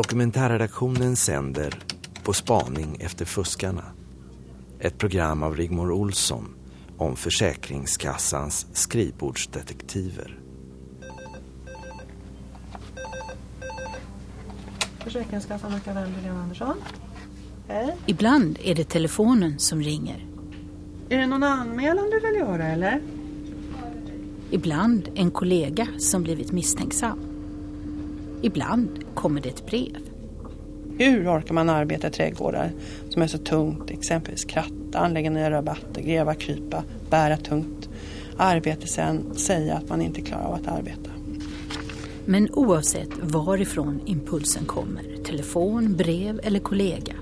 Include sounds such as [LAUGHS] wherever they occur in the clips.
Dokumentärredaktionen sänder På spaning efter fuskarna. Ett program av Rigmor Olsson om Försäkringskassans skrivbordsdetektiver. Försäkringskassan Nacka Värmdö, Lena Andersson. Hej. Ibland är det telefonen som ringer. Är det någon anmälan du vill göra eller? Ibland en kollega som blivit misstänksam. Ibland kommer det ett brev. Hur orkar man arbeta i trädgårdar som är så tungt? Exempelvis kratta, anlägga nya rabatter, gräva, krypa, bära tungt. Arbete sen, säga att man inte klarar av att arbeta. Men oavsett varifrån impulsen kommer, telefon, brev eller kollega.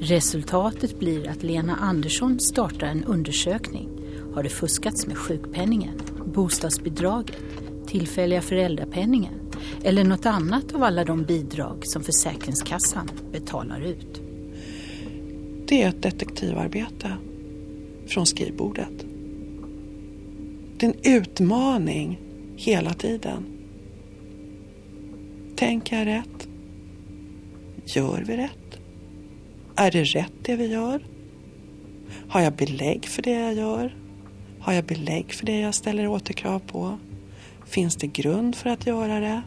Resultatet blir att Lena Andersson startar en undersökning. Har det fuskats med sjukpenningen, bostadsbidraget, tillfälliga föräldrapenningen eller något annat av alla de bidrag som Försäkringskassan betalar ut? Det är ett detektivarbete från skrivbordet. Det är en utmaning hela tiden. Tänker jag rätt? Gör vi rätt? Är det rätt det vi gör? Har jag belägg för det jag gör? Har jag belägg för det jag ställer återkrav på? Finns det grund för att göra det?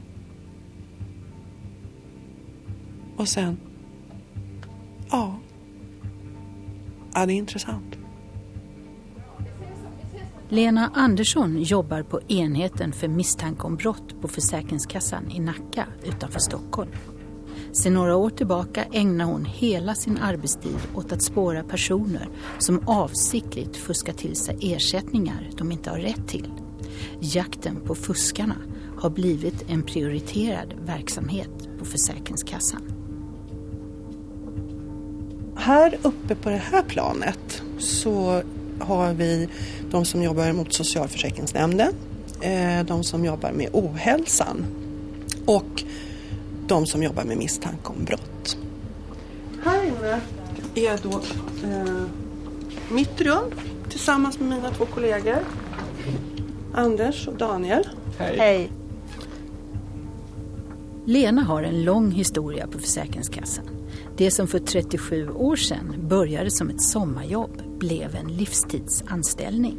Och sen, ja, ja det är intressant. Lena Andersson jobbar på enheten för misstanke om brott på Försäkringskassan i Nacka utanför Stockholm. Sedan några år tillbaka ägnar hon hela sin arbetstid åt att spåra personer som avsiktligt fuskar till sig ersättningar de inte har rätt till. Jakten på fuskarna har blivit en prioriterad verksamhet på Försäkringskassan. Här uppe på det här planet så har vi de som jobbar mot socialförsäkringsnämnden, eh, de som jobbar med ohälsan och de som jobbar med misstanke om brott. Här inne är då eh, mitt rum tillsammans med mina två kollegor Anders och Daniel. Hej. Lena har en lång historia på Försäkringskassan. Det som för 37 år sedan började som ett sommarjobb blev en livstidsanställning.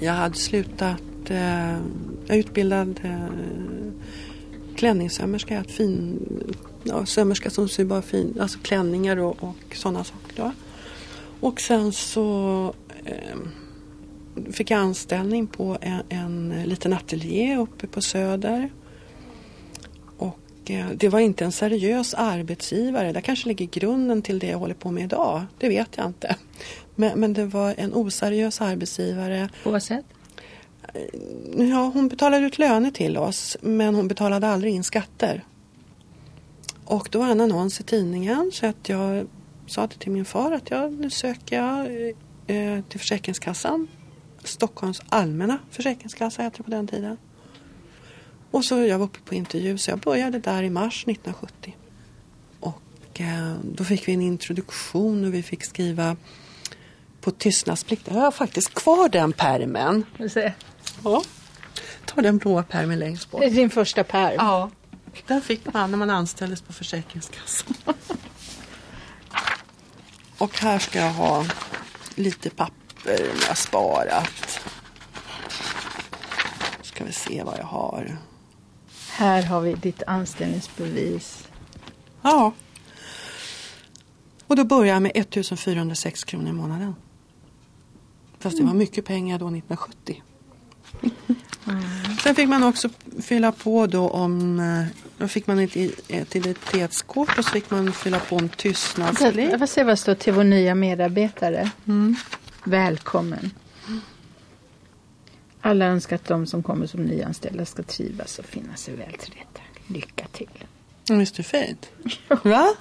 Jag hade slutat, eh, jag utbildad eh, klänningssömmerska, ett fin, ja, sömmerska som syr bara fin, alltså klänningar och, och sådana saker. Då. Och sen så eh, fick jag anställning på en, en liten ateljé uppe på Söder. Eh, det var inte en seriös arbetsgivare. Där kanske ligger grunden till det jag håller på med idag. Det vet jag inte. Men, men det var en oseriös arbetsgivare. På vad sätt? Ja, hon betalade ut löner till oss men hon betalade aldrig in skatter. Och då var en annons i tidningen så att jag sa det till min far att jag, nu söker jag eh, till Försäkringskassan. Stockholms allmänna försäkringskassa heter det på den tiden. Och så jag var uppe på intervju så jag började där i mars 1970. Och eh, då fick vi en introduktion och vi fick skriva på tystnadsplikt. Jag har faktiskt kvar den pärmen. Ja. Ta den blåa pärmen längst bort. Det är din första pärm. Ja. Den fick man när man anställdes på Försäkringskassan. [LAUGHS] Och här ska jag ha lite papper jag har sparat. Ska vi se vad jag har. Här har vi ditt anställningsbevis. Ja. Och då börjar jag med 1406 kronor i månaden. Fast det var mycket pengar då 1970. Mm. Sen fick man också fylla på då om, eh, då fick man ett identitetskort och så fick man fylla på om tystnadsplikt. Jag får se vad det står till vår nya medarbetare. Mm. Välkommen. Alla önskar att de som kommer som nyanställda ska trivas och finna sig väl till rätta. Lycka till. Visst är det fint? Va?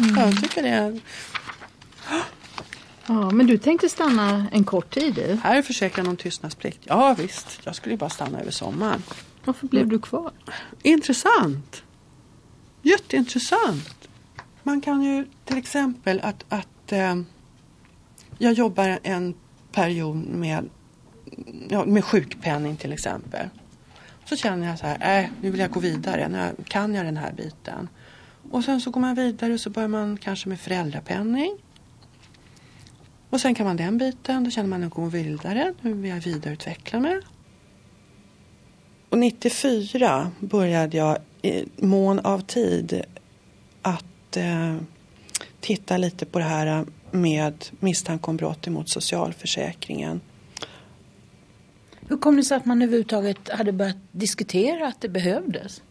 Mm. Jag tycker det. Är... Ja, men du tänkte stanna en kort tid du? Här är försäkran om tystnadsplikt. Ja visst, jag skulle ju bara stanna över sommaren. Varför blev du kvar? Intressant. Jätteintressant. Man kan ju till exempel att, att eh, jag jobbar en period med, ja, med sjukpenning till exempel. Så känner jag så här, äh, nu vill jag gå vidare. Nu kan jag den här biten? Och sen så går man vidare och så börjar man kanske med föräldrapenning. Och sen kan man den biten, då känner man att gå vidare. Nu vill jag vidareutveckla mig. Och 94 började jag i mån av tid att eh, titta lite på det här med misstanke om brott mot socialförsäkringen. Hur kom det sig att man överhuvudtaget hade börjat diskutera att det behövdes?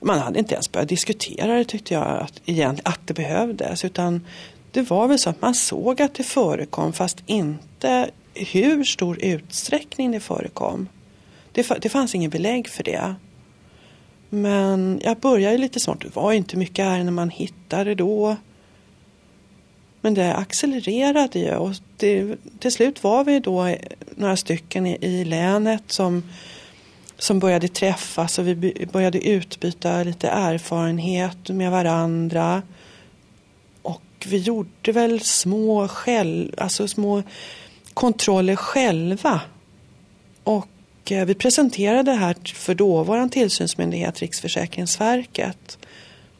Man hade inte ens börjat diskutera det tyckte jag att, egentligen, att det behövdes. Utan det var väl så att man såg att det förekom fast inte hur stor utsträckning det förekom. Det, det fanns ingen belägg för det. Men jag började lite smart. Det var inte mycket ärenden man hittade då. Men det accelererade ju och det, till slut var vi då några stycken i, i länet som, som började träffas och vi började utbyta lite erfarenhet med varandra. Och vi gjorde väl små, själv, alltså små kontroller själva. Och eh, vi presenterade det här för dåvarande tillsynsmyndighet Riksförsäkringsverket.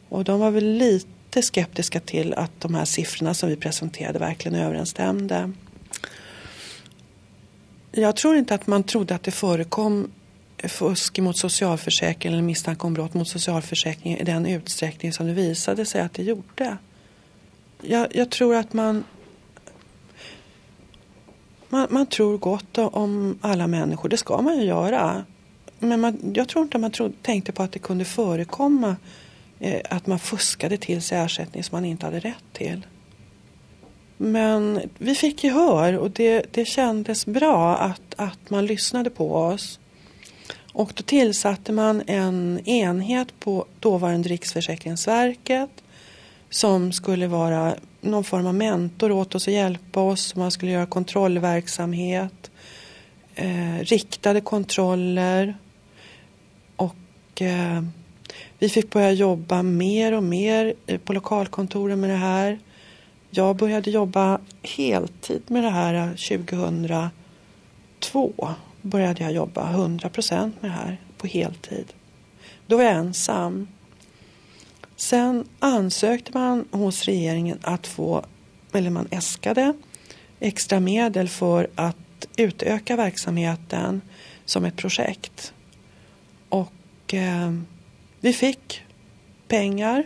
Och de var väl lite skeptiska till att de här siffrorna som vi presenterade verkligen överensstämde. Jag tror inte att man trodde att det förekom fusk mot socialförsäkringen eller misstanke om brott mot socialförsäkringen i den utsträckning som det visade sig att det gjorde. Jag, jag tror att man, man, man tror gott om alla människor, det ska man ju göra. Men man, jag tror inte att man tro, tänkte på att det kunde förekomma Eh, att man fuskade till sig ersättning som man inte hade rätt till. Men vi fick gehör och det, det kändes bra att, att man lyssnade på oss. Och då tillsatte man en enhet på dåvarande Riksförsäkringsverket som skulle vara någon form av mentor åt oss och hjälpa oss. Man skulle göra kontrollverksamhet, eh, riktade kontroller och eh, vi fick börja jobba mer och mer eh, på lokalkontoren med det här. Jag började jobba heltid med det här eh, 2002. Började jag jobba 100 procent med det här på heltid. Då var jag ensam. Sen ansökte man hos regeringen att få, eller man äskade extra medel för att utöka verksamheten som ett projekt. Och eh, vi fick pengar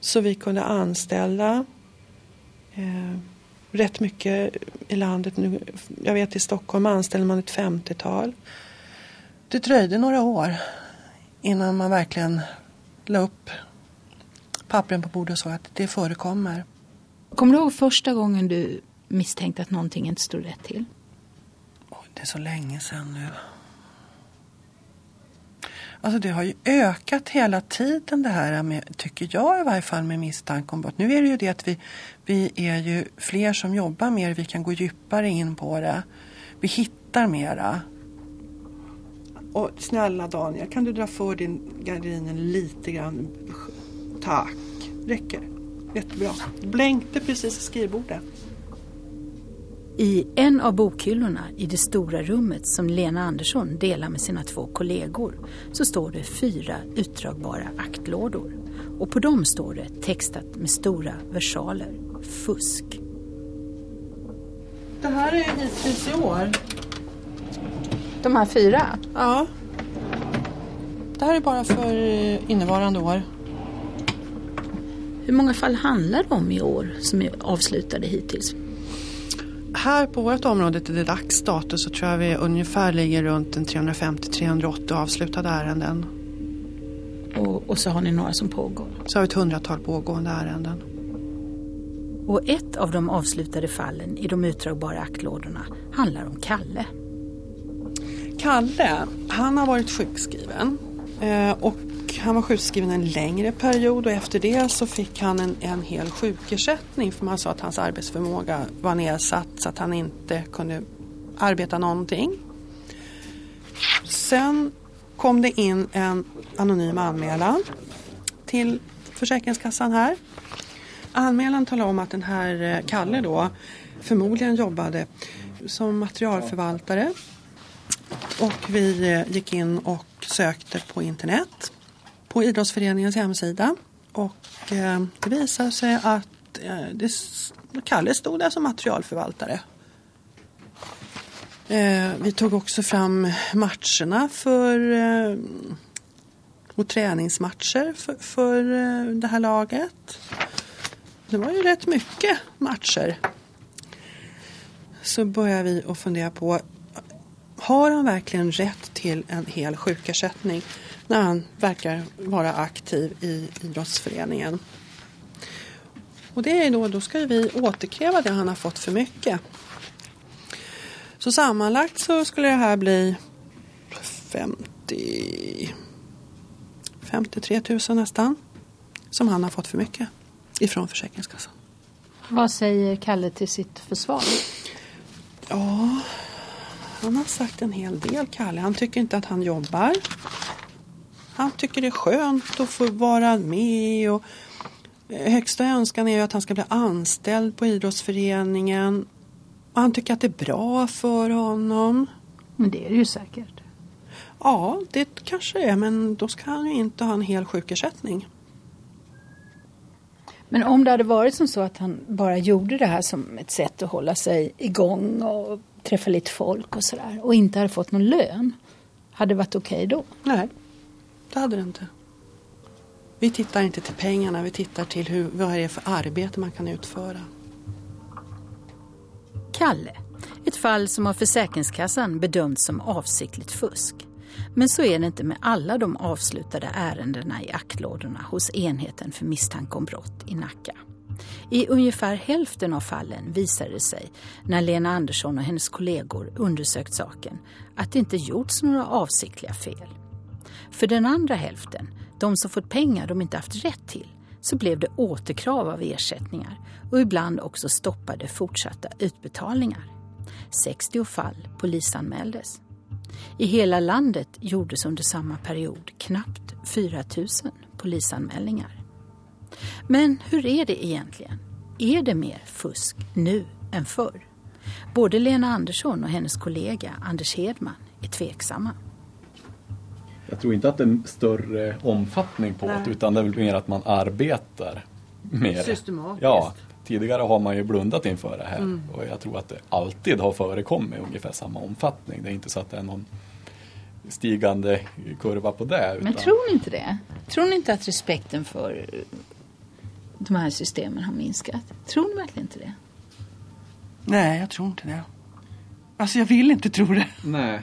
så vi kunde anställa eh, rätt mycket i landet. Nu, jag vet i Stockholm anställer man ett 50-tal. Det dröjde några år innan man verkligen la upp pappren på bordet och så att det förekommer. Kommer du ihåg första gången du misstänkte att någonting inte stod rätt till? Oh, det är så länge sedan nu. Alltså det har ju ökat hela tiden det här med, tycker jag i varje fall, med misstanke om brott. Nu är det ju det att vi, vi är ju fler som jobbar mer, vi kan gå djupare in på det. Vi hittar mera. Och snälla Daniel, kan du dra för din gardinen lite grann? Tack, räcker. Jättebra. Blänkte precis i skrivbordet. I en av bokhyllorna i det stora rummet som Lena Andersson delar med sina två kollegor så står det fyra utdragbara aktlådor. Och på dem står det textat med stora versaler Fusk. Det här är hittills i år. De här fyra? Ja. Det här är bara för innevarande år. Hur många fall handlar det om i år som är avslutade hittills? Här på vårt område till det dags dato så tror jag vi ungefär ligger runt 350-380 avslutade ärenden. Och, och, så har ni några som pågår? Så har vi ett hundratal pågående ärenden. Och ett av de avslutade fallen i de utdragbara aktlådorna handlar om Kalle. Kalle, han har varit sjukskriven eh, han var sjukskriven en längre period och efter det så fick han en, en hel sjukersättning för man sa att hans arbetsförmåga var nedsatt så att han inte kunde arbeta någonting. Sen kom det in en anonym anmälan till Försäkringskassan här. Anmälan talade om att den här eh, Kalle då förmodligen jobbade som materialförvaltare och vi eh, gick in och sökte på internet på idrottsföreningens hemsida och eh, det visade sig att eh, det, Kalle stod där som materialförvaltare. Eh, vi tog också fram matcherna för eh, och träningsmatcher för, för eh, det här laget. Det var ju rätt mycket matcher. Så började vi att fundera på har han verkligen rätt till en hel sjukersättning när han verkar vara aktiv i idrottsföreningen? Och det är då, då ska vi återkräva det han har fått för mycket. Så sammanlagt så skulle det här bli 50 53 000 nästan som han har fått för mycket ifrån Försäkringskassan. Vad säger Kalle till sitt försvar? Ja, han har sagt en hel del, Kalle. Han tycker inte att han jobbar. Han tycker det är skönt att få vara med och högsta önskan är ju att han ska bli anställd på idrottsföreningen. Och han tycker att det är bra för honom. Men det är det ju säkert. Ja, det kanske det är, men då ska han ju inte ha en hel sjukersättning. Men om det hade varit som så att han bara gjorde det här som ett sätt att hålla sig igång och träffa lite folk och sådär och inte hade fått någon lön, hade det varit okej okay då? Nej, det hade det inte. Vi tittar inte till pengarna, vi tittar till hur, vad det är för arbete man kan utföra. Kalle, ett fall som av Försäkringskassan bedömts som avsiktligt fusk. Men så är det inte med alla de avslutade ärendena i aktlådorna hos enheten för misstanke om brott i Nacka. I ungefär hälften av fallen visade det sig, när Lena Andersson och hennes kollegor undersökt saken, att det inte gjorts några avsiktliga fel. För den andra hälften, de som fått pengar de inte haft rätt till, så blev det återkrav av ersättningar och ibland också stoppade fortsatta utbetalningar. 60 fall polisanmäldes. I hela landet gjordes under samma period knappt 4 000 polisanmälningar. Men hur är det egentligen? Är det mer fusk nu än förr? Både Lena Andersson och hennes kollega Anders Hedman är tveksamma. Jag tror inte att det är en större omfattning på det utan det är väl mer att man arbetar mer. Systematiskt. Ja, tidigare har man ju blundat inför det här mm. och jag tror att det alltid har förekommit i ungefär samma omfattning. Det är inte så att det är någon stigande kurva på det. Utan... Men tror ni inte det? Tror ni inte att respekten för de här systemen har minskat? Tror ni verkligen inte det? Nej, jag tror inte det. Alltså jag vill inte tro det. Nej,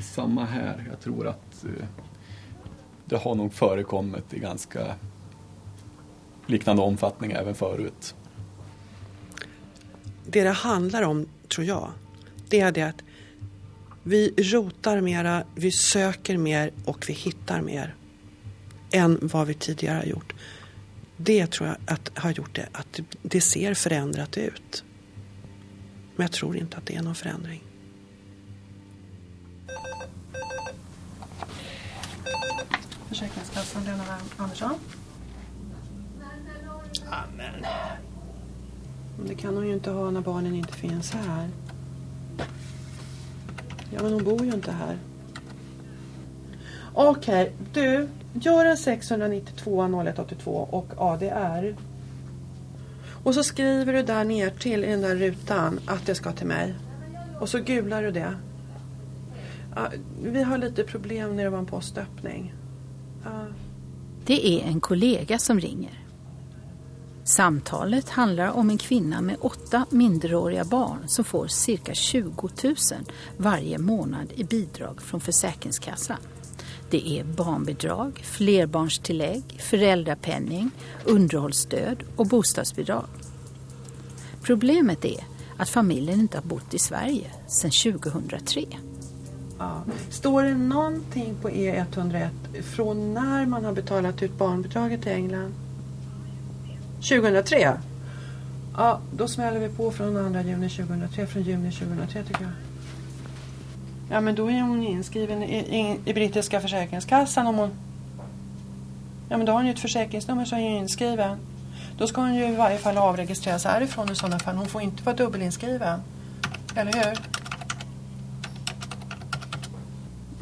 samma här. Jag tror att eh, det har nog förekommit i ganska liknande omfattning även förut. Det det handlar om, tror jag, det är det att vi rotar mera, vi söker mer och vi hittar mer än vad vi tidigare har gjort. Det tror jag att har gjort det, att det ser förändrat ut. Men jag tror inte att det är någon förändring. Försäkringskassan, Lena Andersson. Amen. Det kan hon ju inte ha när barnen inte finns här. Ja, men hon bor ju inte här. Okej, okay, du. Gör en 692 0182 och ADR. Och så skriver du där ner till i den där rutan att det ska till mig. Och så gular du det. Uh, vi har lite problem när det var en postöppning. Uh. Det är en kollega som ringer. Samtalet handlar om en kvinna med åtta minderåriga barn som får cirka 20 000 varje månad i bidrag från Försäkringskassan. Det är barnbidrag, flerbarnstillägg, föräldrapenning, underhållsstöd och bostadsbidrag. Problemet är att familjen inte har bott i Sverige sedan 2003. Ja. Står det någonting på E101 från när man har betalat ut barnbidraget till England? 2003? Ja, då smäller vi på från 2 juni 2003, från juni 2003 tycker jag. Ja, men då är hon inskriven i, i, i brittiska försäkringskassan om hon... Ja, men då har hon ju ett försäkringsnummer så är inskriven. Då ska hon ju i varje fall avregistreras härifrån i sådana fall. Hon får inte vara dubbelinskriven. Eller hur?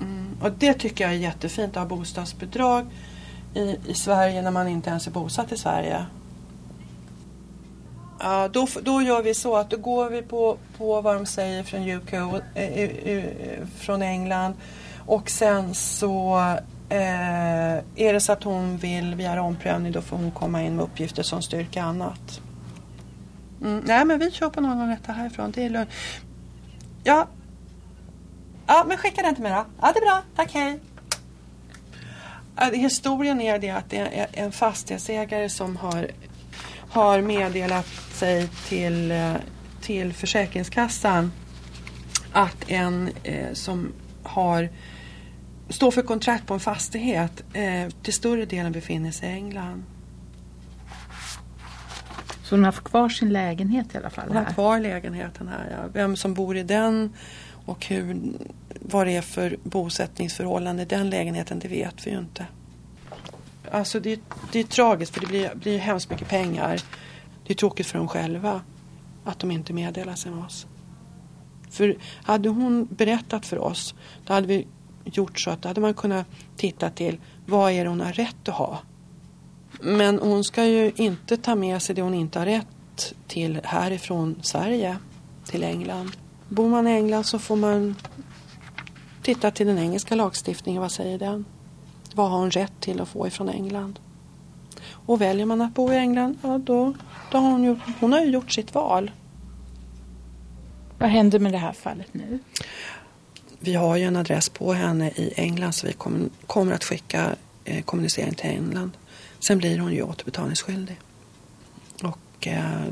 Mm. Och det tycker jag är jättefint att ha bostadsbidrag i, i Sverige när man inte ens är bosatt i Sverige. Ja, då, då gör vi så att då går vi på, på vad de säger från UK, eh, eh, eh, från England och sen så eh, är det så att hon vill begära omprövning då får hon komma in med uppgifter som styrker annat. Mm, nej men vi kör på någon rätta härifrån, det är lugnt. Ja. ja, men skicka den till mig då. Ja, det är bra, tack hej. Historien är det att det är en fastighetsägare som har, har meddelat sig till, eh, till Försäkringskassan att en eh, som har står för kontrakt på en fastighet eh, till större delen befinner sig i England. Så hon har kvar sin lägenhet i alla fall? Hon har kvar lägenheten här. Ja. Vem som bor i den och hur, vad det är för bosättningsförhållande i den lägenheten, det vet vi ju inte. Alltså det, det är tragiskt för det blir, blir hemskt mycket pengar. Det är tråkigt för dem själva att de inte meddelar sig med oss. För hade hon berättat för oss, då hade vi gjort så att då hade man kunnat titta till vad är det hon har rätt att ha. Men hon ska ju inte ta med sig det hon inte har rätt till härifrån Sverige till England. Bor man i England så får man titta till den engelska lagstiftningen. Vad säger den? Vad har hon rätt till att få ifrån England? Och väljer man att bo i England, ja då, då har hon, gjort, hon har ju gjort sitt val. Vad händer med det här fallet nu? Vi har ju en adress på henne i England så vi kommer, kommer att skicka eh, kommunicering till England. Sen blir hon ju återbetalningsskyldig. Och eh,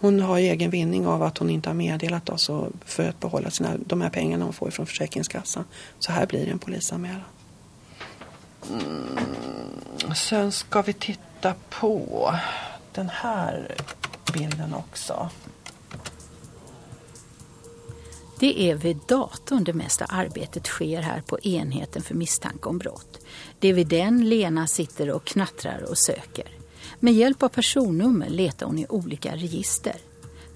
hon har egen vinning av att hon inte har meddelat oss för att behålla sina, de här pengarna hon får från Försäkringskassan. Så här blir det en polisanmälan. Mm. Sen ska vi titta på den här bilden också. Det är vid datorn det mesta arbetet sker här på enheten för misstanke om brott. Det är vid den Lena sitter och knattrar och söker. Med hjälp av personnummer letar hon i olika register.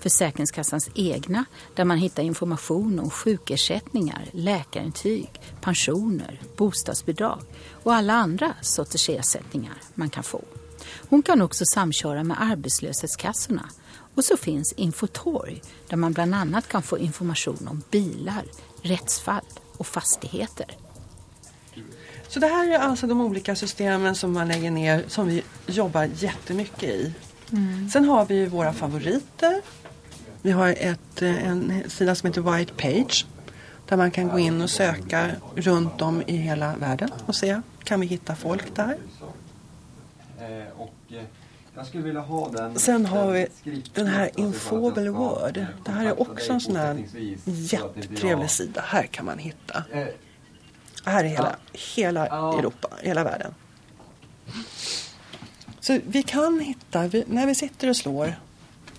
Försäkringskassans egna, där man hittar information om sjukersättningar, läkarintyg, pensioner, bostadsbidrag och alla andra sorters ersättningar man kan få. Hon kan också samköra med arbetslöshetskassorna och så finns Infotorg där man bland annat kan få information om bilar, rättsfall och fastigheter. Så det här är alltså de olika systemen som man lägger ner som vi jobbar jättemycket i. Mm. Sen har vi våra favoriter. Vi har ett, en sida som heter White Page där man kan gå in och söka runt om i hela världen och se, kan vi hitta folk där? Eh, eh. Sen har vi den här Infobel Word. Det här är också en sån här jättetrevlig sida. Här kan man hitta. Eh, här är hela, hela Europa, hela världen. Så vi kan hitta, vi, när vi sitter och slår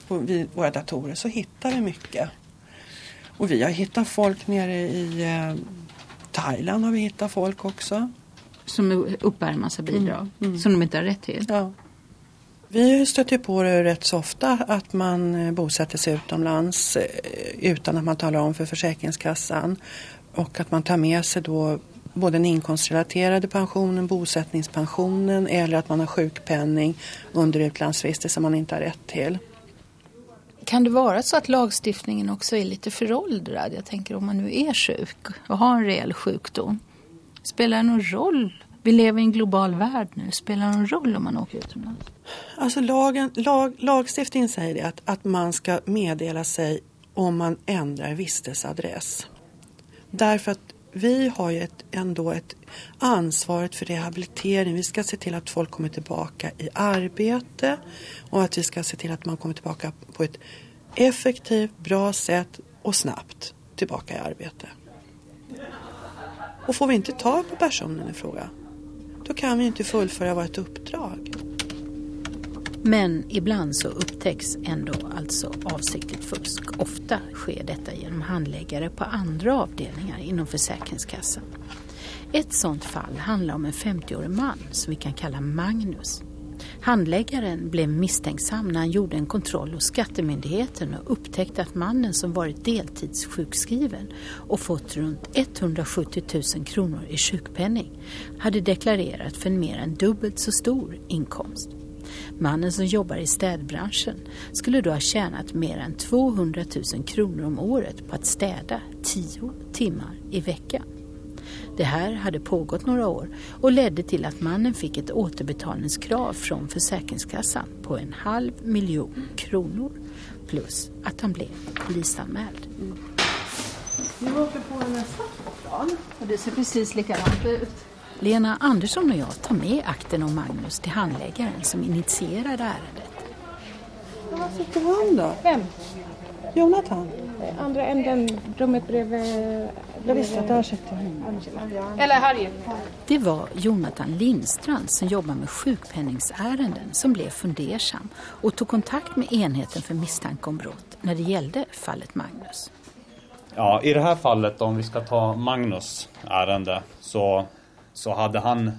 på vi, våra datorer så hittar vi mycket. Och vi har hittat folk nere i eh, Thailand har vi hittat folk också. Som uppbär en massa bidrag mm. Mm. som de inte har rätt till? Ja. Vi stöter på det rätt så ofta att man eh, bosätter sig utomlands eh, utan att man talar om för Försäkringskassan och att man tar med sig då både den inkomstrelaterade pensionen, bosättningspensionen eller att man har sjukpenning under utlandsvistelse man inte har rätt till. Kan det vara så att lagstiftningen också är lite föråldrad? Jag tänker om man nu är sjuk och har en reell sjukdom. Spelar det någon roll vi lever i en global värld nu. Spelar det någon roll om man åker utomlands? Alltså lagen, lag, lagstiftningen säger det att, att man ska meddela sig om man ändrar vistelseadress. Därför att vi har ju ett, ändå ett ansvaret för rehabilitering. Vi ska se till att folk kommer tillbaka i arbete och att vi ska se till att man kommer tillbaka på ett effektivt, bra sätt och snabbt tillbaka i arbete. Och får vi inte tag på personen i fråga då kan vi inte fullfölja vårt uppdrag. Men ibland så upptäcks ändå alltså avsiktligt fusk. Ofta sker detta genom handläggare på andra avdelningar inom Försäkringskassan. Ett sådant fall handlar om en 50-årig man som vi kan kalla Magnus. Handläggaren blev misstänksam när han gjorde en kontroll hos Skattemyndigheten och upptäckte att mannen som varit deltidssjukskriven och fått runt 170 000 kronor i sjukpenning hade deklarerat för en mer än dubbelt så stor inkomst. Mannen som jobbar i städbranschen skulle då ha tjänat mer än 200 000 kronor om året på att städa 10 timmar i veckan. Det här hade pågått några år och ledde till att mannen fick ett återbetalningskrav från Försäkringskassan på en halv miljon kronor. Plus att han blev polisanmäld. Vi åker på nästa plan. Och det ser precis likadant ut. Lena Andersson och jag tar med akten om Magnus till handläggaren som initierade ärendet. Ja, Var sitter han då? Vem? Jonathan? Andra änden, rummet bredvid... Jag visste att där sitter han. Eller Harriet. Det var Jonathan Lindstrand som jobbar med sjukpenningsärenden som blev fundersam och tog kontakt med enheten för misstanke om brott när det gällde fallet Magnus. Ja, i det här fallet om vi ska ta Magnus ärende så, så hade han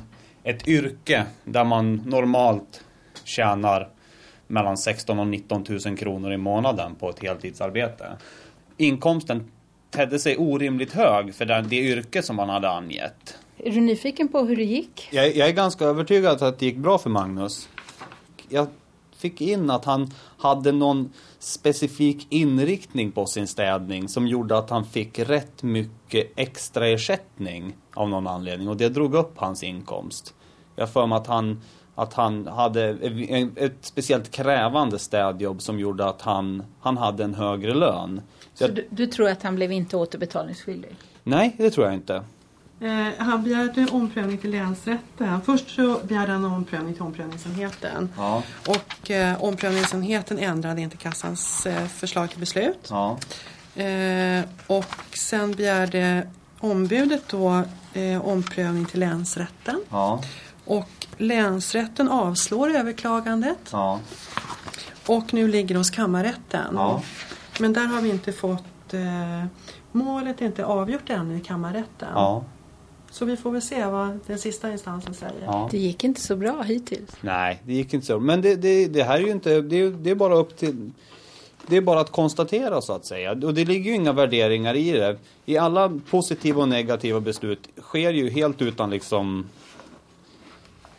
ett yrke där man normalt tjänar mellan 16 och 19 000 kronor i månaden på ett heltidsarbete. Inkomsten tedde sig orimligt hög för det, det yrke som man hade angett. Är du nyfiken på hur det gick? Jag, jag är ganska övertygad att det gick bra för Magnus. Jag fick in att han hade någon specifik inriktning på sin städning som gjorde att han fick rätt mycket extra ersättning av någon anledning och det drog upp hans inkomst. Jag för mig att han, att han hade ett speciellt krävande städjobb som gjorde att han, han hade en högre lön. Så Så jag, du, du tror att han blev inte återbetalningsskyldig? nej, det tror jag inte. Eh, han begärde omprövning till länsrätten. Först så begärde han omprövning till omprövningsenheten. Ja. Och eh, omprövningsenheten ändrade inte kassans eh, förslag till beslut. Ja. Eh, och sen begärde ombudet då eh, omprövning till länsrätten. Ja. Och länsrätten avslår överklagandet. Och nu ligger det hos kammarrätten. Men där har vi inte fått eh, Målet är inte avgjort ännu i kammarrätten. Så vi får väl se vad den sista instansen säger. ja. Det gick inte så bra hittills. Nej, det gick inte så. Men det, det, det här är ju inte, det, är- det är bara upp till det är bara att konstatera så att säga. Och det ligger ju inga värderingar i det. I alla positiva och negativa beslut sker ju helt utan liksom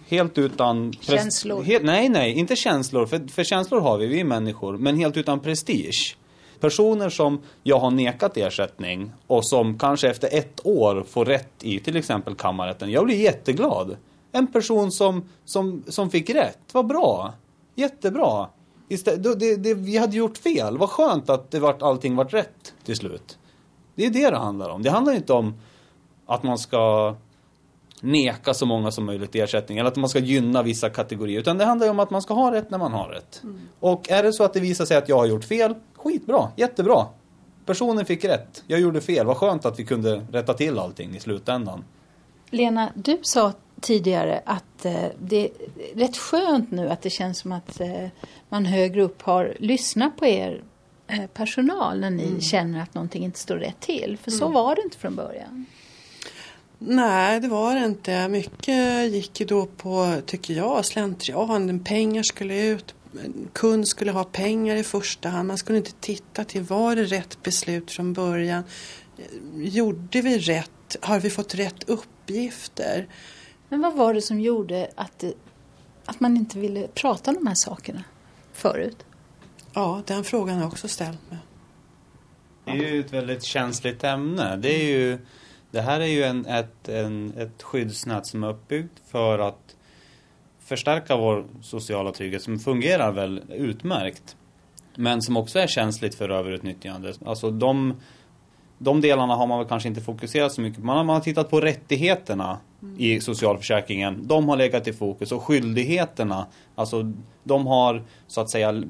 Helt utan... Känslor. Helt, nej, nej, inte känslor. För, för känslor har vi, vi är människor. Men helt utan prestige. Personer som jag har nekat ersättning och som kanske efter ett år får rätt i till exempel kammarrätten. Jag blir jätteglad. En person som, som, som fick rätt, vad bra. Jättebra. Istället, då- det, det, vi hade gjort fel. Vad skönt att det vart, allting vart rätt till slut. Det är det det handlar om. Det handlar inte om att man ska neka så många som möjligt ersättning eller att man ska gynna vissa kategorier. Utan det handlar om att man ska ha rätt när man har rätt. Och är det så att det visar sig att jag har gjort fel, skitbra, jättebra. Personen fick rätt, jag gjorde fel. Vad skönt att vi kunde rätta till allting i slutändan. Lena, du sa tidigare att eh, det är rätt skönt nu att det känns som att eh, man högre upp har lyssnat på er eh, personal när ni känner att någonting inte står rätt till. För så var det inte från början. Nej, det var det inte. Mycket gick ju då på, tycker jag, slentrian. Pengar skulle ut. Kund skulle ha pengar i första hand. Man skulle inte titta till var det rätt beslut från början. Gjorde vi rätt? Har vi fått rätt uppgifter? Men vad var det som gjorde att, att man inte ville prata om de här sakerna förut? Ja, den frågan har jag också ställt mig. Det är ju ett väldigt känsligt ämne. Det, är ju, det här är ju en, ett, en, ett skyddsnät som är uppbyggt för att förstärka vår sociala trygghet som fungerar väl utmärkt. Men som också är känsligt för överutnyttjande. Alltså de, de delarna har man väl kanske inte fokuserat så mycket på. Man har, man har tittat på rättigheterna i socialförsäkringen. De har legat i fokus och skyldigheterna, alltså de har så att säga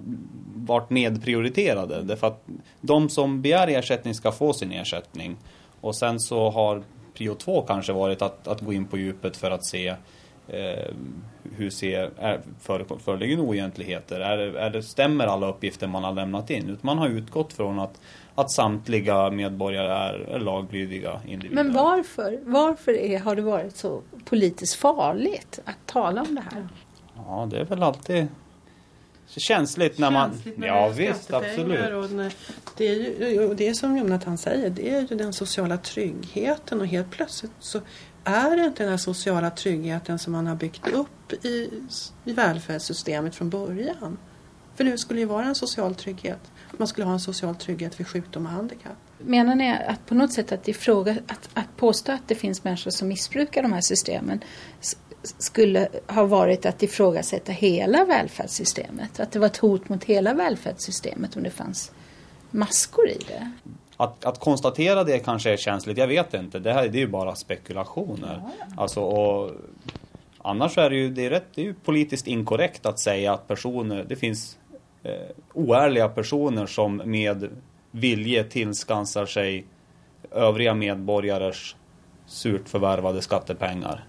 varit nedprioriterade. Därför att de som begär ersättning ska få sin ersättning. Och sen så har prio två kanske varit att, att gå in på djupet för att se eh, hur ser, är, för, föreligger det oegentligheter? Är, det- är det, stämmer alla uppgifter man har lämnat in? Utan man har utgått från att, att samtliga medborgare är, är laglydiga individer. Men varför, varför är, har det varit så politiskt farligt att tala om det här? Ja, det är väl alltid känsligt när man... Känsligt när ja visst, absolut. Och när, det är ju och det är som Jonathan säger, det är ju den sociala tryggheten och helt plötsligt så är det inte den här sociala tryggheten som man har byggt upp i, i välfärdssystemet från början. För det skulle ju vara en social trygghet. Man skulle ha en social trygghet vid sjukdom och handikapp. Menar ni att på något sätt att, ifråga, att, att påstå att det finns människor som missbrukar de här systemen skulle ha varit att ifrågasätta hela välfärdssystemet? Att det var ett hot mot hela välfärdssystemet om det fanns maskor i det? Att, att konstatera det kanske är känsligt, jag vet inte. Det här det är ju bara spekulationer. Alltså, och, annars är det ju, det är rätt, det är ju politiskt inkorrekt att säga att personer, det finns eh, oärliga personer som med vilje tillskansar sig övriga medborgares surt förvärvade skattepengar.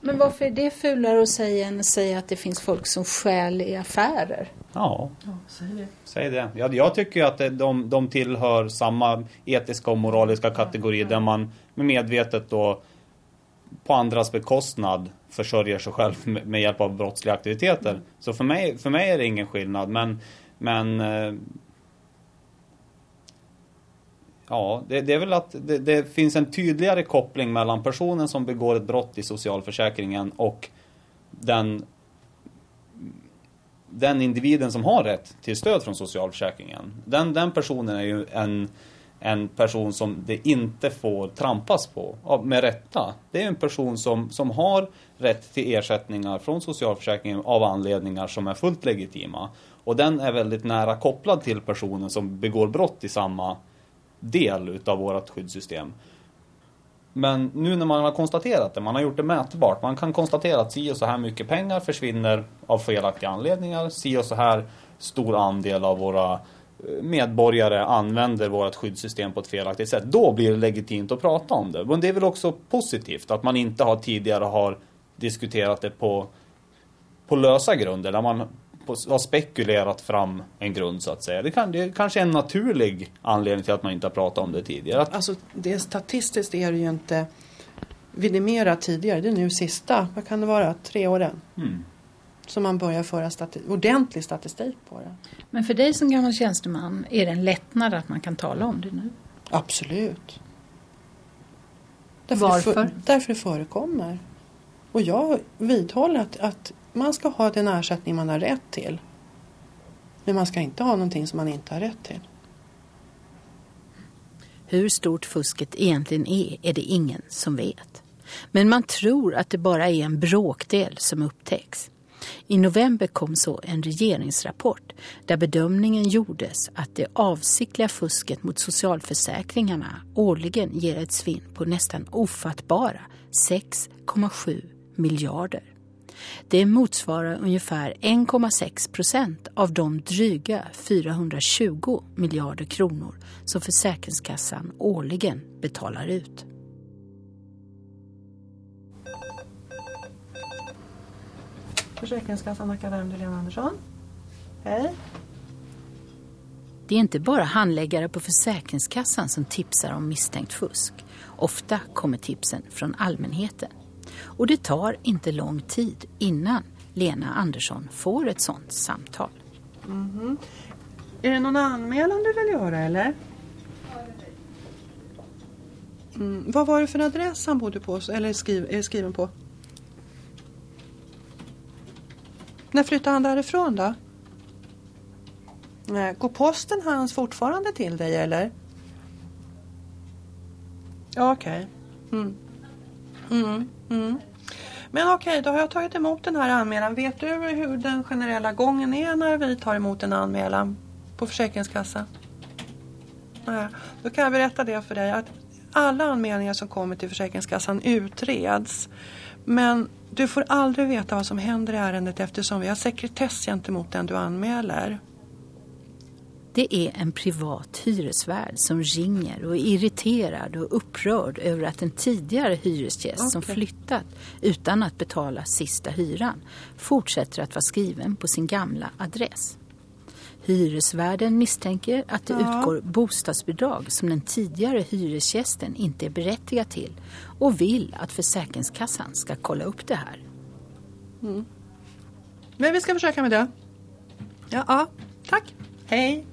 Men varför är det fulare att säga än att säga att det finns folk som stjäl i affärer? Ja, säg det. säg det. Jag, jag tycker att det- de, de tillhör samma etiska och moraliska kategori där man medvetet då på andras bekostnad försörjer sig själv med, med hjälp av brottsliga aktiviteter. Så för mig, för mig är det ingen skillnad. Men, men eh, Ja, det, det är väl att det, det finns en tydligare koppling mellan personen som begår ett brott i socialförsäkringen och den den individen som har rätt till stöd från socialförsäkringen. Den, den personen är ju en, en person som det inte får trampas på, med rätta. Det är en person som, som har rätt till ersättningar från socialförsäkringen av anledningar som är fullt legitima. Och den är väldigt nära kopplad till personen som begår brott i samma del utav vårt skyddssystem. Men nu när man har konstaterat det, man har gjort det mätbart. Man kan konstatera att si och så här mycket pengar försvinner av felaktiga anledningar. Si och så här stor andel av våra eh, medborgare använder vårt skyddssystem på ett felaktigt sätt. Då blir det legitimt att prata om det. Men det är väl också positivt att man inte har tidigare har diskuterat det på, på lösa grunder. Där man har spekulerat fram en grund så att säga. Det, kan, det är kanske är en naturlig anledning till att man inte har pratat om det tidigare. Att, Alltså det statistiskt är det ju inte vidimerat tidigare. Det är nu sista, vad kan det vara, tre åren. mm. Som man börjar föra stati- ordentlig statistik på det. Men för dig som gammal tjänsteman är det en lättnad att man kan tala om det nu? Absolut. Det Varför? för, därför det förekommer. Och jag vidhåller att, att man ska ha den ersättning man har rätt till. Men man ska inte ha någonting som man inte har rätt till. Hur stort fusket egentligen är, är det ingen som vet. Men man tror att det bara är en bråkdel som upptäcks. I november kom så en regeringsrapport där bedömningen gjordes att det avsiktliga fusket mot socialförsäkringarna årligen ger ett svinn på nästan ofattbara 6,7 miljarder. Det motsvarar ungefär 1,6 procent av de dryga 420 miljarder kronor som Försäkringskassan årligen betalar ut. Försäkringskassan Nacka Värmdö, Lena Andersson. Hej. Det är inte bara handläggare på Försäkringskassan som tipsar om misstänkt fusk. Ofta kommer tipsen från allmänheten. Och det tar inte lång tid innan Lena Andersson får ett sånt samtal. Mhm. Är det någon anmälan du vill göra eller? Mm, vad var det för adress han bodde på eller skriv, är skriven på? När flyttade han därifrån då? Nej, Går posten hans fortfarande till dig eller? Ja, Okej. Mm. Mm, mm. Men okej, då har jag tagit emot den här anmälan. Vet du hur den generella gången är när vi tar emot en anmälan på Försäkringskassan? Nej, då kan jag berätta det för dig att alla anmälningar som kommer till Försäkringskassan utreds. Men du får aldrig veta vad som händer i ärendet eftersom vi har sekretess gentemot den du anmäler. Det är en privat hyresvärd som ringer och är irriterad och upprörd över att en tidigare hyresgäst som Okej. flyttat utan att betala sista hyran fortsätter att vara skriven på sin gamla adress. Hyresvärden misstänker att det Ja. utgår bostadsbidrag som den tidigare hyresgästen inte är berättigad till och vill att Försäkringskassan ska kolla upp det här. Men vi ska försöka med det. Ja, ja. tack. Hej.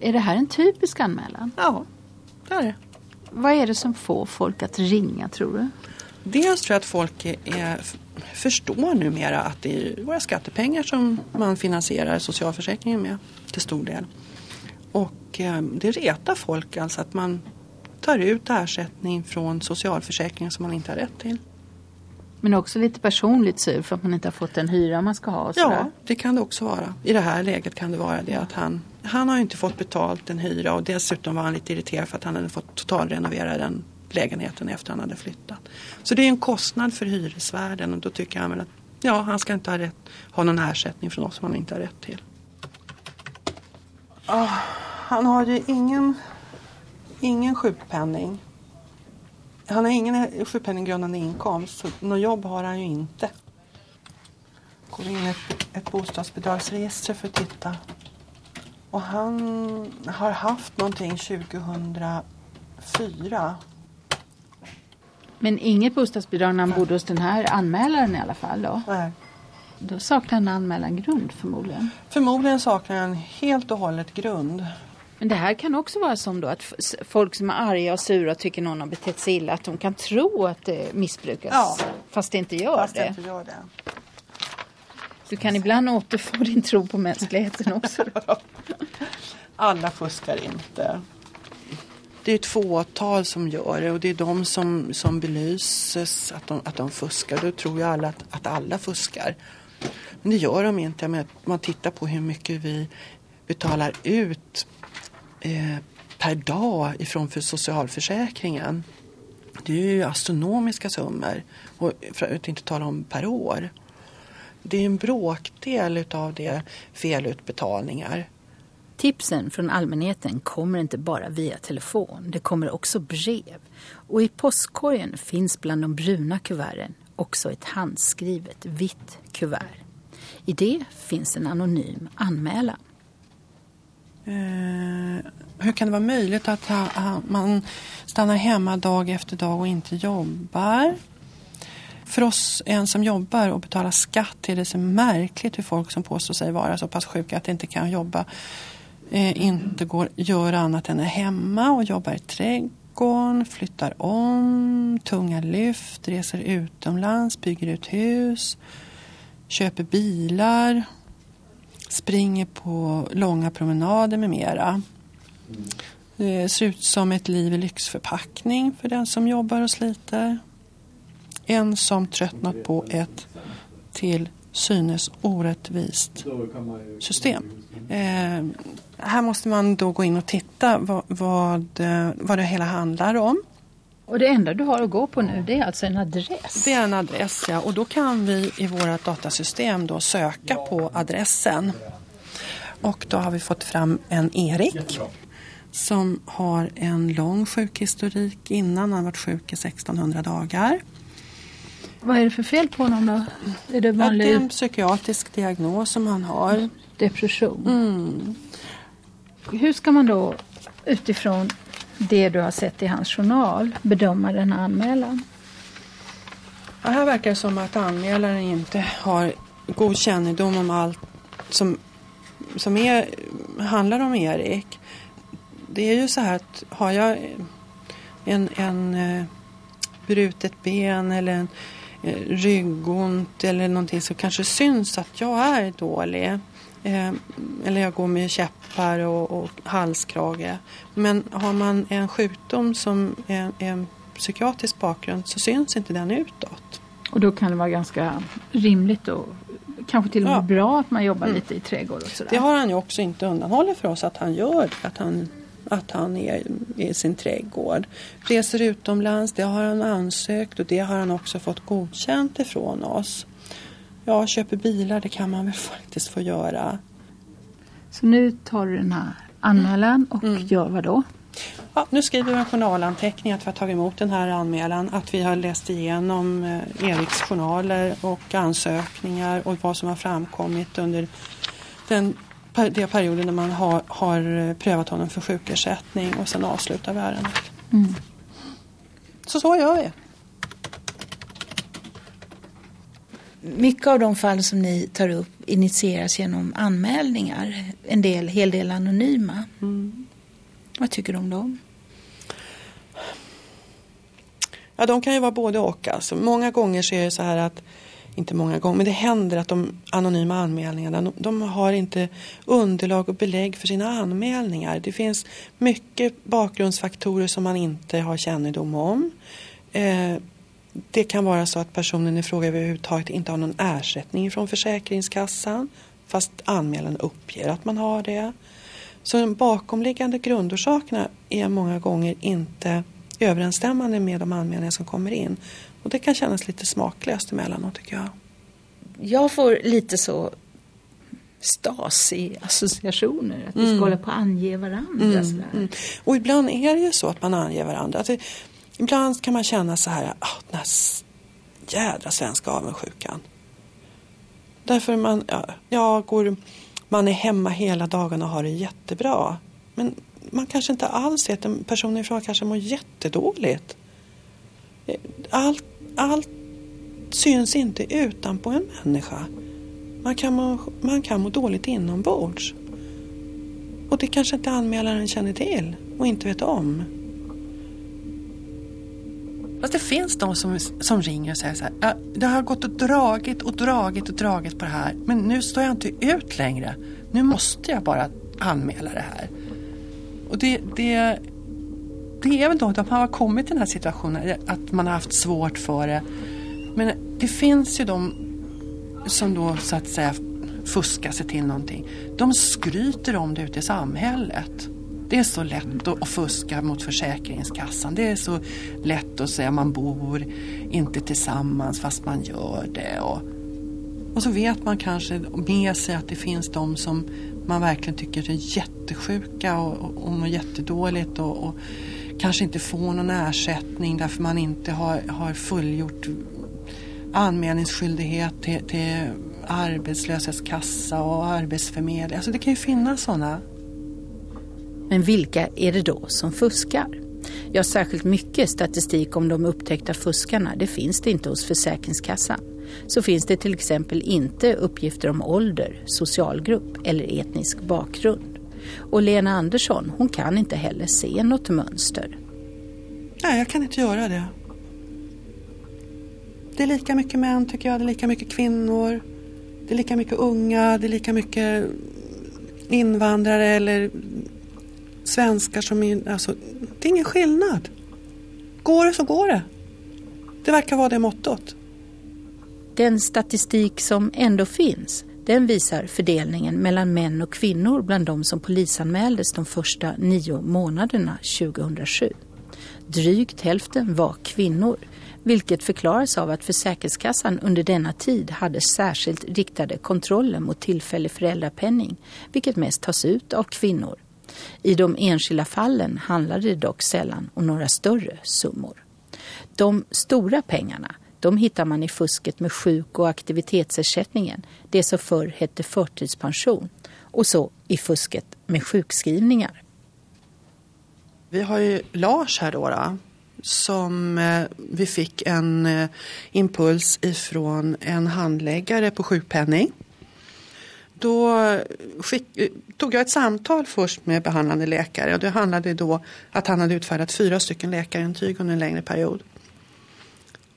Är det här en typisk anmälan? Ja, det är det. Vad är det som får folk att ringa tror du? Dels tror jag att folk är, förstår numera att det är våra skattepengar som man finansierar socialförsäkringen med till stor del. Och eh, det retar folk alltså att man tar ut ersättning från socialförsäkringen som man inte har rätt till. Men också lite personligt sur för att man inte har fått den hyra man ska ha. Och. Ja, det kan det också vara. I det här läget kan det vara det att han, han har inte fått betalt en hyra och dessutom var han lite irriterad för att han hade fått totalrenovera den lägenheten efter han hade flyttat. Så det är en kostnad för hyresvärden och då tycker han väl att ja, han ska inte ha, rätt, ha någon ersättning från oss som han inte har rätt till. Oh, han har ju ingen, ingen sjukpenning. Han har ingen sjukpenninggrundande inkomst så något jobb har han ju inte. Går in i ett, ett bostadsbidragsregister för att titta. Och han har haft någonting 2004. Men inget bostadsbidrag när han bodde hos den här anmälaren i alla fall då? Nej. Då saknar en anmälan grund förmodligen. Förmodligen saknar han helt och hållet grund. Men det här kan också vara som då att folk som är arga och sura och tycker någon har betett sig illa att de kan tro att det missbrukas Ja. fast det inte gör Fast det. inte gör det. Du kan ibland återfå din tro på mänskligheten också. [LAUGHS] Alla fuskar inte. Det är ett fåtal som gör det och det är de som, som belyses att de, att de fuskar. Då tror ju alla att, att alla fuskar. Men det gör de inte. Men man tittar på hur mycket vi betalar ut Eh, per dag ifrån för socialförsäkringen. Det är ju astronomiska summor. Och för att inte tala om per år. Det är en bråkdel utav det felutbetalningar. Tipsen från allmänheten kommer inte bara via telefon. Det kommer också brev. Och i postkorgen finns bland de bruna kuverten också ett handskrivet vitt kuvert. I det finns en anonym anmälan. Eh, hur kan det vara möjligt att ha, ha, man stannar hemma dag efter dag och inte jobbar? För oss, en som jobbar och betalar skatt, är det så märkligt hur folk som påstår sig vara så pass sjuka att de inte kan jobba eh, inte går göra annat än är hemma och jobbar i trädgården, flyttar om, tunga lyft, reser utomlands, bygger ut hus, köper bilar, springer på långa promenader med mera. Det ser ut som ett liv i lyxförpackning för den som jobbar och sliter. En som tröttnat på ett till synes orättvist system. Eh, här måste man då gå in och titta vad, vad, eh, vad det hela handlar om. Och det enda du har att gå på nu det är alltså en adress. Det är en adress ja, och då kan vi i vårt datasystem då söka på adressen. Och då har vi fått fram en Erik som har en lång sjukhistorik innan. Han har varit sjuk i 1600 dagar. Vad är det för fel på honom då? Är det vanlig det är en psykiatrisk diagnos som han har. depression? Mm. Hur ska man då utifrån det du har sett i hans journal bedöma den här anmälan? Ja, här verkar det som att anmälaren inte har god kännedom om allt som, som är, handlar om Erik. Det är ju så här att har jag en, en eh, brutet ben eller en eh, ryggont eller någonting så kanske syns att jag är dålig. Eh, eller jag går med käppar och, och halskrage. Men har man en sjukdom som är en psykiatrisk bakgrund så syns inte den utåt. Och då kan det vara ganska rimligt och kanske till och med Ja. bra att man jobbar Mm. lite i trädgård och sådär. Det har han ju också inte undanhållit för oss att han gör. Att han, att han är i sin trädgård. Reser utomlands, det har han ansökt och det har han också fått godkänt ifrån oss. Ja, köper bilar, det kan man väl [LAUGHS] faktiskt få göra. Så nu tar du den här anmälan och Mm. gör vad då? Ja, nu skriver vi en journalanteckning att vi har tagit emot den här anmälan. Att vi har läst igenom eh, Eriks journaler och ansökningar och vad som har framkommit under den den perioden när man har, har eh, prövat honom för sjukersättning och sen avslutar vi ärendet. Mm. Så så gör vi. mycket av de fall som ni tar upp initieras genom anmälningar. En del, hel del anonyma. Mm. Vad tycker du om dem? Ja, de kan ju vara både och. Alltså, många gånger så är det så här att, inte många gånger, men det händer att de anonyma anmälningarna, de, de har inte underlag och belägg för sina anmälningar. Det finns mycket bakgrundsfaktorer som man inte har kännedom om. Eh, det kan vara så att personen i fråga överhuvudtaget inte har någon ersättning från Försäkringskassan fast anmälaren uppger att man har det. Så de bakomliggande grundorsakerna är många gånger inte överensstämmande med de anmälningar som kommer in. Och det kan kännas lite smaklöst emellanåt tycker jag. Jag får lite så Stasi-associationer. Att vi ska Mm. hålla på att ange varandra. Mm, mm. Och ibland är det ju så att man anger varandra. Alltså, ibland kan man känna så här, oh, den här jädra svenska avundsjukan. Därför man, ja, ja, går, man är hemma hela dagen och har det jättebra. Men man kanske inte alls vet, en person ifrån kanske mår jättedåligt. Allt, allt syns inte utanpå en människa. Man kan, må, man kan må dåligt inombords. Och det kanske inte anmälaren känner till och inte vet om. Fast det finns de som, som ringer och säger så här. Det har gått och dragit och dragit och dragit på det här. Men nu står jag inte ut längre. Nu måste jag bara anmäla det här. Och det, det, det är väl då att man har kommit till den här situationen. Att man har haft svårt för det. Men det finns ju de som då så att säga fuskar sig till någonting. De skryter om det ute i samhället. Det är så lätt att fuska mot Försäkringskassan. Det är så lätt att säga att man bor inte tillsammans fast man gör det. Och, och så vet man kanske med sig att det finns de som man verkligen tycker är jättesjuka och, och, och mår jättedåligt och, och kanske inte får någon ersättning därför man inte har, har fullgjort anmälningsskyldighet till, till arbetslöshetskassa och arbetsförmedling. Alltså det kan ju finnas sådana. Men vilka är det då som fuskar? Ja, särskilt mycket statistik om de upptäckta fuskarna, det finns det inte hos Försäkringskassan. Så finns det till exempel inte uppgifter om ålder, socialgrupp eller etnisk bakgrund. Och Lena Andersson, hon kan inte heller se något mönster. Nej, jag kan inte göra det. Det är lika mycket män tycker jag, det är lika mycket kvinnor. Det är lika mycket unga, det är lika mycket invandrare eller svenskar som är, alltså, det är ingen skillnad. Går det så går det. Det verkar vara det mottot. Den statistik som ändå finns, den visar fördelningen mellan män och kvinnor bland de som polisanmäldes de första nio månaderna 2007. Drygt hälften var kvinnor, vilket förklaras av att Försäkringskassan under denna tid hade särskilt riktade kontroller mot tillfällig föräldrapenning, vilket mest tas ut av kvinnor. I de enskilda fallen handlade det dock sällan om några större summor. De stora pengarna, de hittar man i fusket med sjuk och aktivitetsersättningen, det som förr hette förtidspension, och så i fusket med sjukskrivningar. Vi har ju Lars här då, då som eh, vi fick en eh, impuls ifrån en handläggare på sjukpenning. Då skick, tog jag ett samtal först med behandlande läkare och det handlade då att han hade utfärdat fyra stycken läkarintyg under en längre period.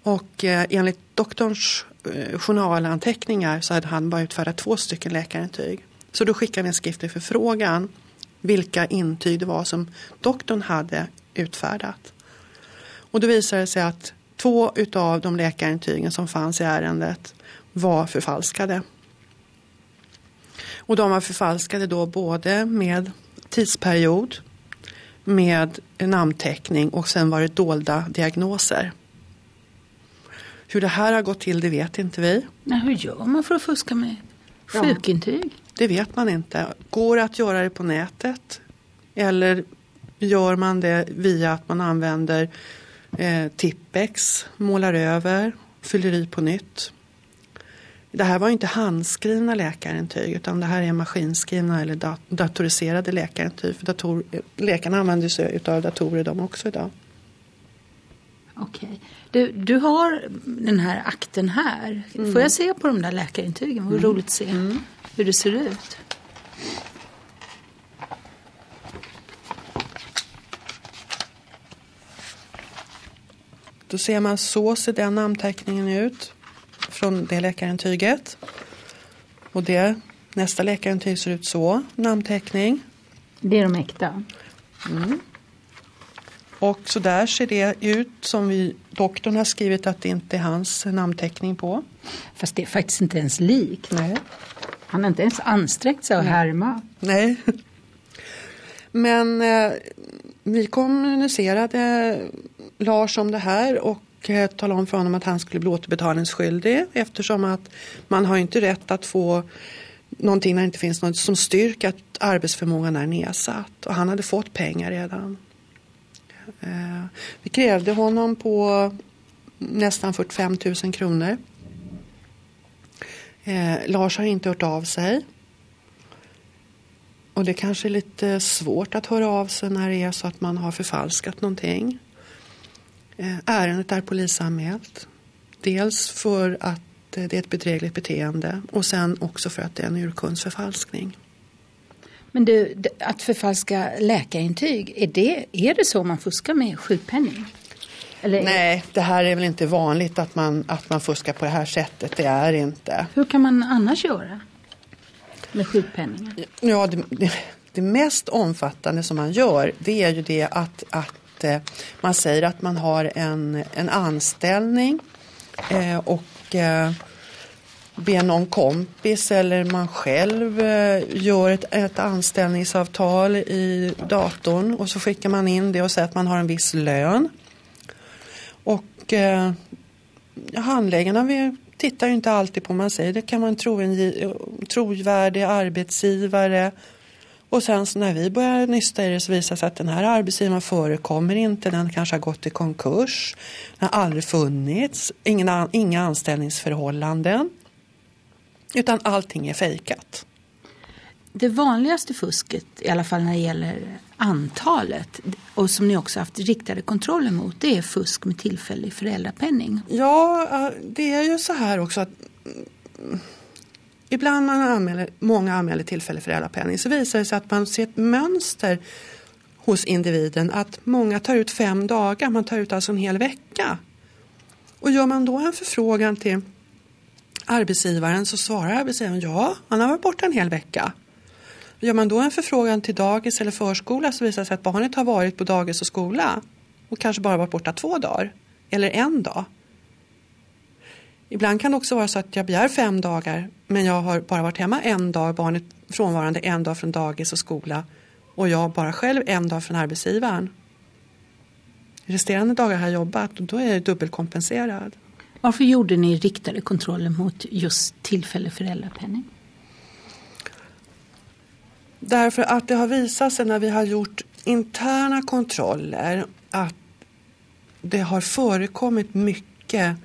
Och eh, enligt doktorns eh, journalanteckningar så hade han bara utfärdat två stycken läkarintyg. Så då skickade vi en skriftlig förfrågan vilka intyg det var som doktorn hade utfärdat. Och då visade det sig att två utav de läkarintygen som fanns i ärendet var förfalskade. Och de var förfalskade då både med tidsperiod, med namnteckning och sen var det dolda diagnoser. Hur det här har gått till det vet inte vi. Men hur gör man för att fuska med sjukintyg? Det vet man inte. Går det att göra det på nätet? Eller gör man det via att man använder eh, Tippex, målar över, fyller i på nytt? Det här var ju inte handskrivna läkarintyg utan det här är maskinskrivna eller dat- datoriserade läkarintyg. För dator, läkarna använder sig av datorer de också idag. Okej. Du, du har den här akten här. Får jag se på de där läkarintygen? Vad roligt att se hur det ser ut. Då ser man så ser den namnteckningen ut från det läkarintyget. Och det, nästa läkarintyg ser ut så, namnteckning. Det är de äkta. Och så där ser det ut som vi, doktorn har skrivit att det inte är hans namnteckning på. Fast det är faktiskt inte ens likt. Nej. Han har inte ens ansträngt sig att härma. Nej. Men eh, vi kommunicerade Lars om det här och och eh, tala om för honom att han skulle bli återbetalningsskyldig eftersom att man har inte rätt att få någonting när det inte finns något som styrker att arbetsförmågan är nedsatt. Och han hade fått pengar redan. Eh, vi krävde honom på nästan 45 000 kronor. Eh, Lars har inte hört av sig. Och det kanske är lite svårt att höra av sig när det är så att man har förfalskat någonting. Eh, ärendet är polisanmält. Dels för att eh, det är ett bedrägligt beteende och sen också för att det är en urkundsförfalskning. Men du, att förfalska läkarintyg, är det, är det så man fuskar med sjukpenning? Eller Nej, det här är väl inte vanligt att man, att man fuskar på det här sättet. Det är inte. hur kan man annars göra med sjukpenningen? Ja, det, det, det mest omfattande som man gör det är ju det att, att eh, man säger att man har en, en anställning eh, och eh, ber någon kompis eller man själv eh, gör ett, ett anställningsavtal i datorn och så skickar man in det och säger att man har en viss lön. Och eh, handläggarna vi tittar ju inte alltid på vad man säger. Det kan vara en trovärdig arbetsgivare. Och sen så när vi börjar nysta i det så visar det sig att den här arbetsgivaren förekommer inte. Den kanske har gått i konkurs. Den har aldrig funnits. Ingen, inga anställningsförhållanden. Utan allting är fejkat. Det vanligaste fusket, i alla fall när det gäller antalet och som ni också haft riktade kontroller mot, det är fusk med tillfällig föräldrapenning. Ja, eh, det är ju så här också att mm, ibland man anmäler, många anmäler tillfällig föräldrapenning så visar det sig att man ser ett mönster hos individen att många tar ut fem dagar, man tar ut alltså en hel vecka. Och gör man då en förfrågan till arbetsgivaren så svarar arbetsgivaren ja, han har varit borta en hel vecka. Gör man då en förfrågan till dagis eller förskola så visar det sig att barnet har varit på dagis och skola och kanske bara varit borta två dagar eller en dag. Ibland kan det också vara så att jag begär fem dagar men jag har bara varit hemma en dag, barnet frånvarande en dag från dagis och skola och jag bara själv en dag från arbetsgivaren. Resterande dagar har jag jobbat och då är jag dubbelkompenserad. Varför gjorde ni riktade kontroller mot just tillfällig föräldrapenning? Därför att det har visat sig när vi har gjort interna kontroller att det har förekommit mycket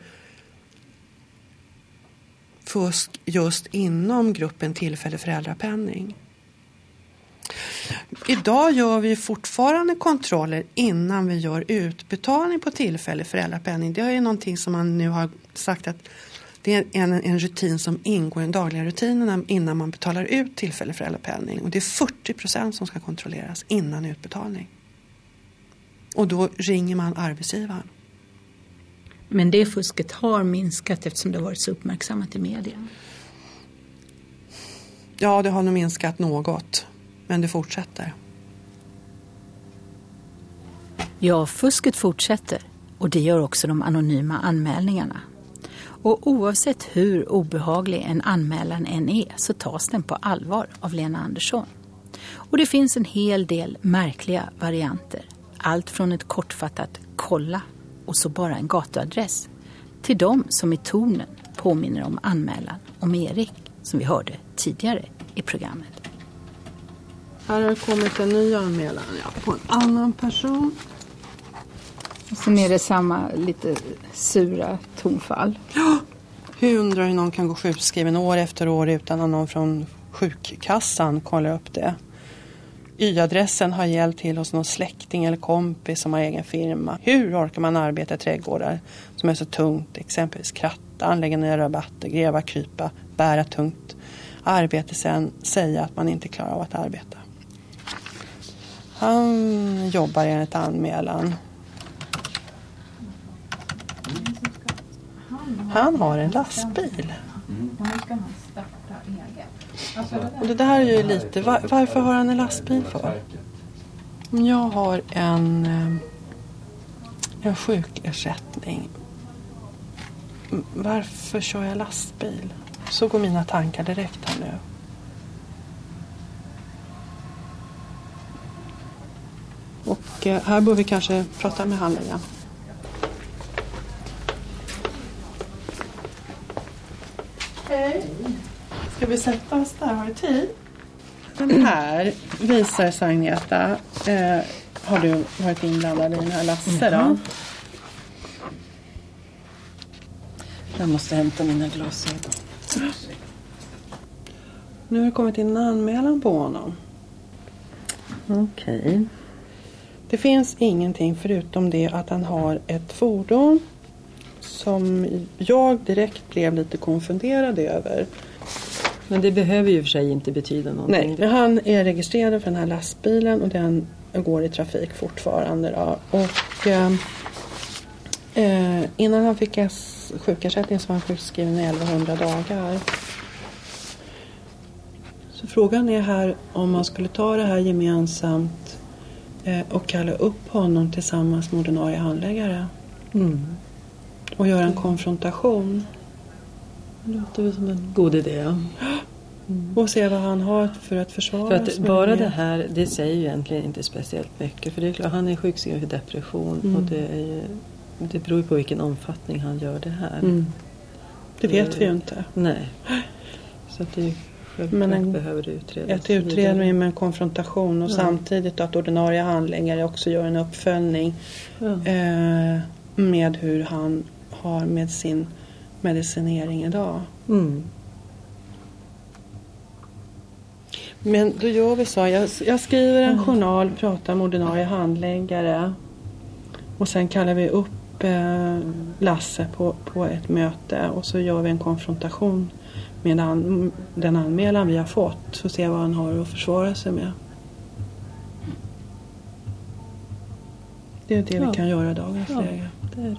fusk just inom gruppen tillfällig föräldrapenning. Idag gör vi fortfarande kontroller innan vi gör utbetalning på tillfällig föräldrapenning. Det är ju någonting som man nu har sagt att det är en, en rutin som ingår i den dagliga rutinerna innan man betalar ut tillfällig föräldrapenning. Och det är 40 procent som ska kontrolleras innan utbetalning. Och då ringer man arbetsgivaren. Men det fusket har minskat eftersom det har varit så uppmärksammat i media. Ja, det har nog minskat något, men det fortsätter. Ja, fusket fortsätter och det gör också de anonyma anmälningarna. Och oavsett hur obehaglig en anmälan än är så tas den på allvar av Lena Andersson. Och det finns en hel del märkliga varianter. Allt från ett kortfattat kolla och så bara en gatuadress till de som i tonen påminner om anmälan om Erik som vi hörde tidigare i programmet. Här har det kommit en ny anmälan ja, på en annan person. Och sen är det samma lite sura tonfall. Hur undrar hur någon kan gå sjukskriven år efter år utan att någon från sjukkassan kollar upp det? Y-adressen har hjälpt till hos någon släkting eller kompis som har egen firma. Hur orkar man arbeta i trädgårdar som är så tungt? Exempelvis kratta, anlägga nya rabatter, gräva, krypa, bära tungt arbete sen säga att man inte klarar av att arbeta. Han jobbar enligt anmälan. Han har en lastbil. Mm. Och det där är ju lite, var, varför har han en lastbil för? Jag har en, eh, en sjukersättning. Varför kör jag lastbil? Så går mina tankar direkt här nu. Och eh, här bör vi kanske prata med handläggaren. Hej. Ska vi sätta oss där? Har du tid? Den här visar sig Agneta. Eh, har du varit inblandad i den här Lasse då? Jag måste hämta mina glasögon. Nu har det kommit in en anmälan på honom. Okej. Det finns ingenting förutom det att han har ett fordon som jag direkt blev lite konfunderad över. Men det behöver ju för sig inte betyda någonting. Nej, han är registrerad för den här lastbilen och den går i trafik fortfarande. Då. Och, eh, eh, innan han fick sjukersättning så var han sjukskriven i 1100 dagar. Så frågan är här om man skulle ta det här gemensamt eh, och kalla upp honom tillsammans med ordinarie handläggare Mm. och göra en konfrontation Det låter väl som en god idé. ja. och se vad han har för att försvara För att bara det här, det säger ju egentligen inte speciellt mycket. För det är klart, han är sjukskriven för depression Mm. och det, är ju, det beror på vilken omfattning han gör det här. Mm. Det vet vi ju inte. Nej. Så att det Men en- behöver det utredas. Ett utredning med en konfrontation och Ja. samtidigt att ordinarie handläggare också gör en uppföljning Ja. eh, med hur han har med sin medicinering idag. Mm. Men då gör vi så. Jag, jag skriver en journal, pratar med ordinarie handläggare och sen kallar vi upp eh, Lasse på, på ett möte och så gör vi en konfrontation med an, den anmälan vi har fått så ser vad han har att försvara sig med. Det är det Ja. vi kan göra i dagens Ja. läge. Det är det.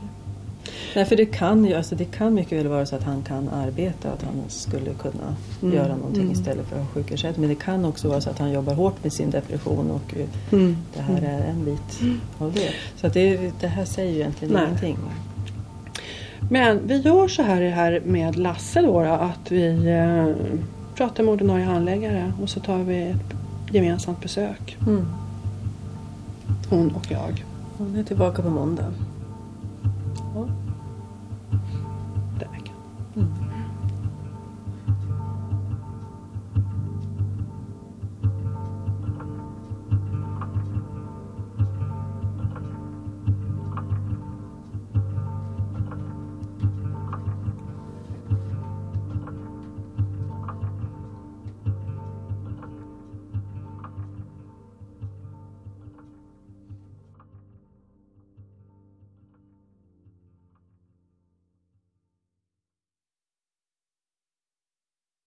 Nej, för det kan ju, alltså det kan mycket väl vara så att han kan arbeta, att han skulle kunna Mm. göra någonting Mm. istället för att ha sjukersättning. Men det kan också vara så att han jobbar hårt med sin depression och eh, Mm. det här är en bit av det. Så att det, det här säger ju egentligen Nej. ingenting. Men vi gör så här, här med Lasse då, då att vi eh, pratar med ordinarie handläggare och så tar vi ett gemensamt besök. Mm. Hon och jag. Hon är tillbaka på måndag. Ja.